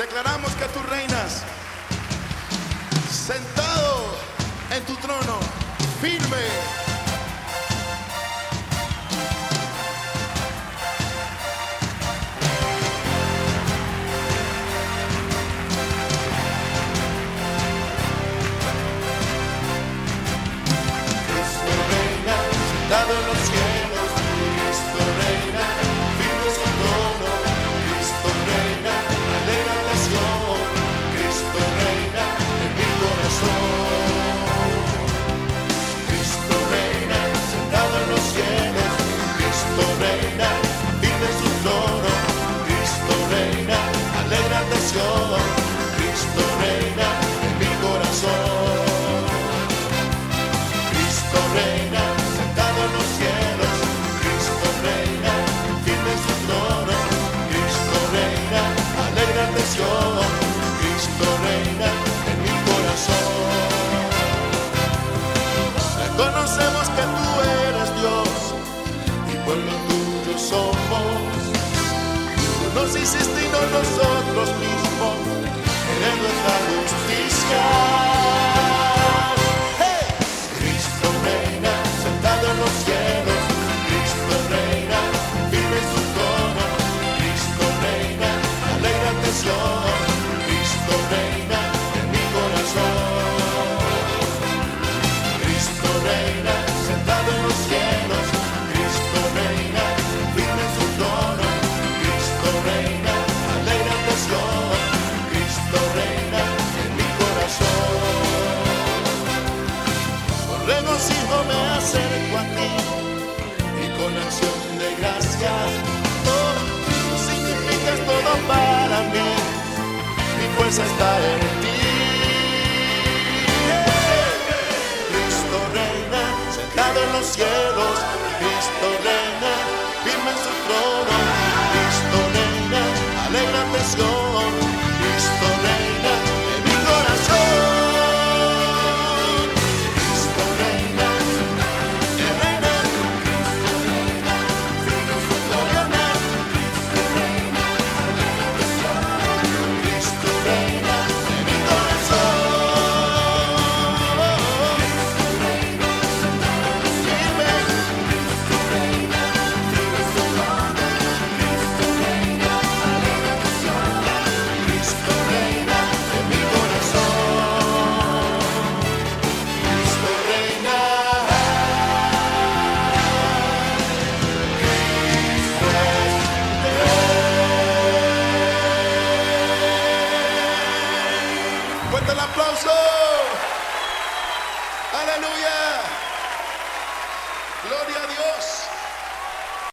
Declaramos que tú reinas sentado en tu trono, firme. Cristo reina, sentado en los cielos, Cristo reina. Cristo reina en mi corazón. Reconocemos que tú eres Dios y pueblo tuyo somos. Tú nos hiciste y no nosotros mismos, heredero gracias. Tú significas todo para mí. Mi fuerza está en ti. Cristo reina, sentado en los cielos. Cristo reina, firme en su trono. Aleluya. Gloria a Dios.